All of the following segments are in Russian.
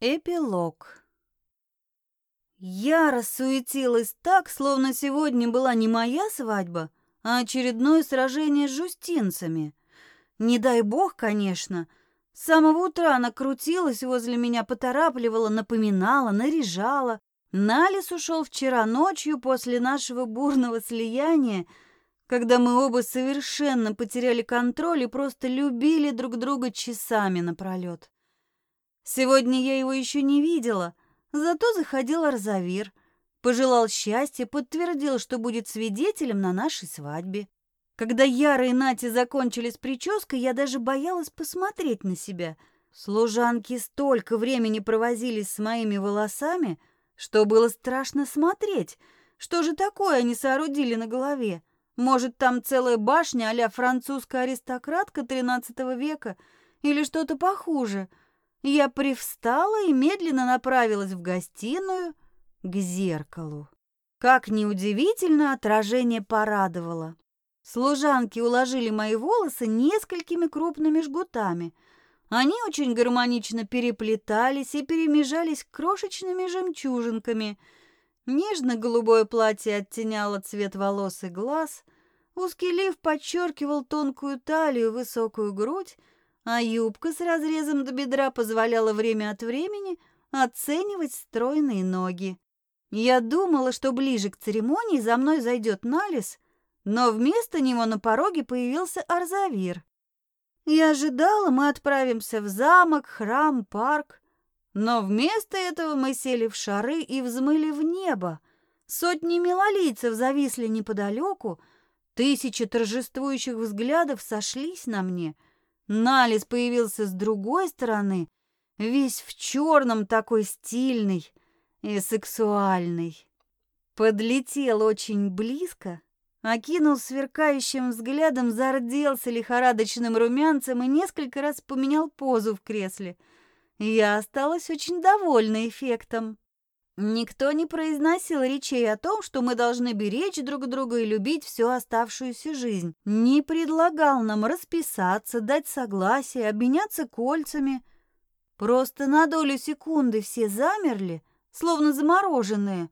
Эпилог. Я рассуетилась так, словно сегодня была не моя свадьба, а очередное сражение с жустинцами. Не дай бог, конечно. С самого утра она крутилась возле меня, поторапливала, напоминала, наряжала. Налис ушел вчера ночью после нашего бурного слияния, когда мы оба совершенно потеряли контроль и просто любили друг друга часами напролет. Сегодня я его еще не видела, зато заходил Арзавир, пожелал счастья, подтвердил, что будет свидетелем на нашей свадьбе. Когда Яра и Нати закончили с прической, я даже боялась посмотреть на себя. Служанки столько времени провозились с моими волосами, что было страшно смотреть. Что же такое они соорудили на голове? Может, там целая башня а французская аристократка XIII века или что-то похуже — я привстала и медленно направилась в гостиную к зеркалу. Как неудивительно, отражение порадовало. Служанки уложили мои волосы несколькими крупными жгутами. Они очень гармонично переплетались и перемежались крошечными жемчужинками. Нежно-голубое платье оттеняло цвет волос и глаз, узкий лиф подчеркивал тонкую талию, высокую грудь, а юбка с разрезом до бедра позволяла время от времени оценивать стройные ноги. Я думала, что ближе к церемонии за мной зайдет Налис, но вместо него на пороге появился Арзавир. Я ожидала, мы отправимся в замок, храм, парк, но вместо этого мы сели в шары и взмыли в небо. Сотни милолийцев зависли неподалеку, тысячи торжествующих взглядов сошлись на мне — Налис появился с другой стороны, весь в черном такой стильный и сексуальный. Подлетел очень близко, окинул сверкающим взглядом, зарделся лихорадочным румянцем и несколько раз поменял позу в кресле. Я осталась очень довольна эффектом. Никто не произносил речей о том, что мы должны беречь друг друга и любить всю оставшуюся жизнь. Не предлагал нам расписаться, дать согласие, обменяться кольцами. Просто на долю секунды все замерли, словно замороженные,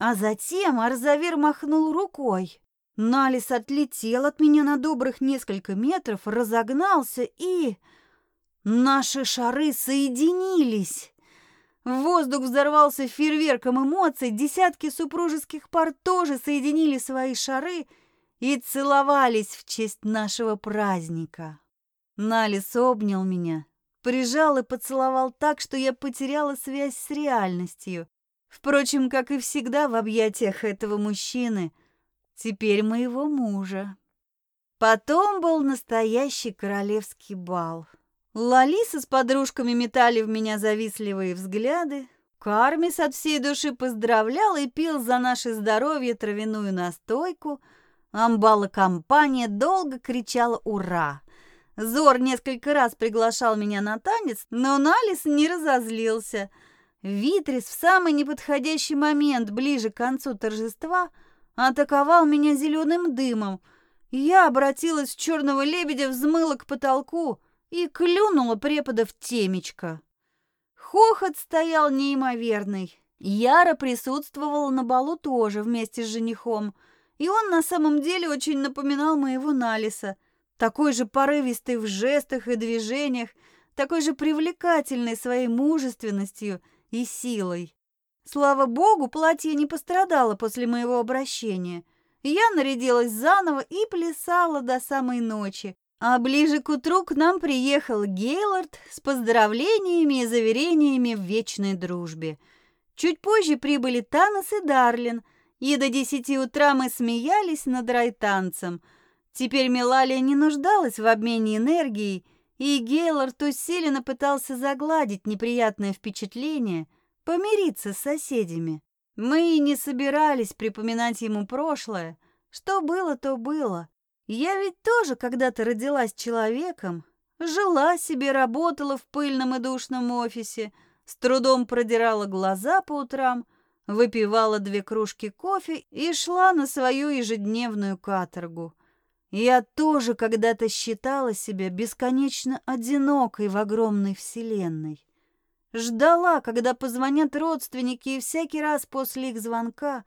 а затем Арзавир махнул рукой. Налис отлетел от меня на добрых несколько метров, разогнался и... Наши шары соединились. Воздух взорвался фейерверком эмоций, десятки супружеских пар тоже соединили свои шары и целовались в честь нашего праздника. Налис обнял меня, прижал и поцеловал так, что я потеряла связь с реальностью. Впрочем, как и всегда в объятиях этого мужчины, теперь моего мужа. Потом был настоящий королевский бал. Лалиса с подружками метали в меня завистливые взгляды. Кармис от всей души поздравлял и пил за наше здоровье травяную настойку. Амбала компания долго кричала «Ура!». Зор несколько раз приглашал меня на танец, но Налис не разозлился. Витрис в самый неподходящий момент, ближе к концу торжества, атаковал меня зеленым дымом. Я обратилась в черного лебедя, взмыла к потолку и клюнула препода в темечко. Хохот стоял неимоверный. Яра присутствовала на балу тоже вместе с женихом, и он на самом деле очень напоминал моего Налиса, такой же порывистый в жестах и движениях, такой же привлекательный своей мужественностью и силой. Слава богу, платье не пострадало после моего обращения. Я нарядилась заново и плясала до самой ночи, а ближе к утру к нам приехал Гейлорд с поздравлениями и заверениями в вечной дружбе. Чуть позже прибыли Танос и Дарлин, и до десяти утра мы смеялись над райтанцем. Теперь Мелалия не нуждалась в обмене энергией, и Гейлорд усиленно пытался загладить неприятное впечатление, помириться с соседями. Мы и не собирались припоминать ему прошлое. Что было, то было. Я ведь тоже когда-то родилась человеком, жила себе, работала в пыльном и душном офисе, с трудом продирала глаза по утрам, выпивала две кружки кофе и шла на свою ежедневную каторгу. Я тоже когда-то считала себя бесконечно одинокой в огромной вселенной. Ждала, когда позвонят родственники, и всякий раз после их звонка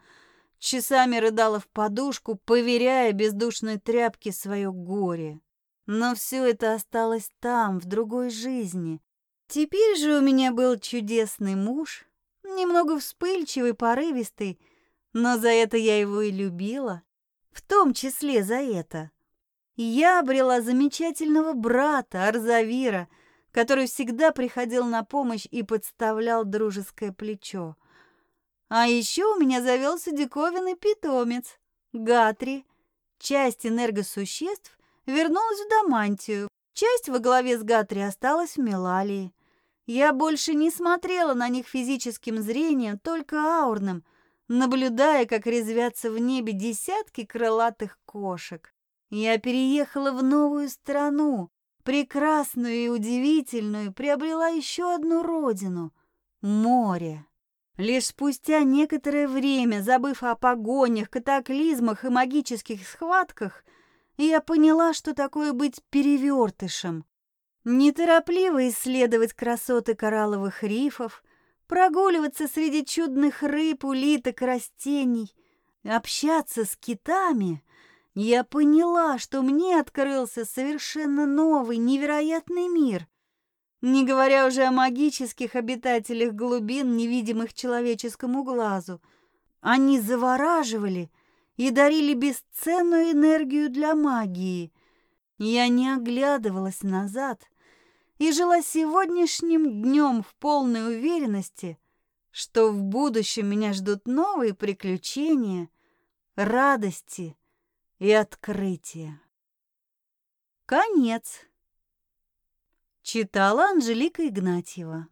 часами рыдала в подушку, поверяя бездушной тряпке свое горе. Но все это осталось там, в другой жизни. Теперь же у меня был чудесный муж, немного вспыльчивый, порывистый, но за это я его и любила, в том числе за это. Я обрела замечательного брата Арзавира, который всегда приходил на помощь и подставлял дружеское плечо. А еще у меня завелся диковинный питомец Гатри. Часть энергосуществ вернулась в Дамантию, часть во главе с Гатри осталась в Мелалии. Я больше не смотрела на них физическим зрением, только аурным, наблюдая, как резвятся в небе десятки крылатых кошек. Я переехала в новую страну, прекрасную и удивительную, приобрела еще одну родину — море. Лишь спустя некоторое время, забыв о погонях, катаклизмах и магических схватках, я поняла, что такое быть перевертышем. Неторопливо исследовать красоты коралловых рифов, прогуливаться среди чудных рыб, улиток растений, общаться с китами, я поняла, что мне открылся совершенно новый, невероятный мир. Не говоря уже о магических обитателях глубин, невидимых человеческому глазу. Они завораживали и дарили бесценную энергию для магии. Я не оглядывалась назад — и жила сегодняшним днем в полной уверенности, что в будущем меня ждут новые приключения, радости и открытия. Конец. Читала Анжелика Игнатьева.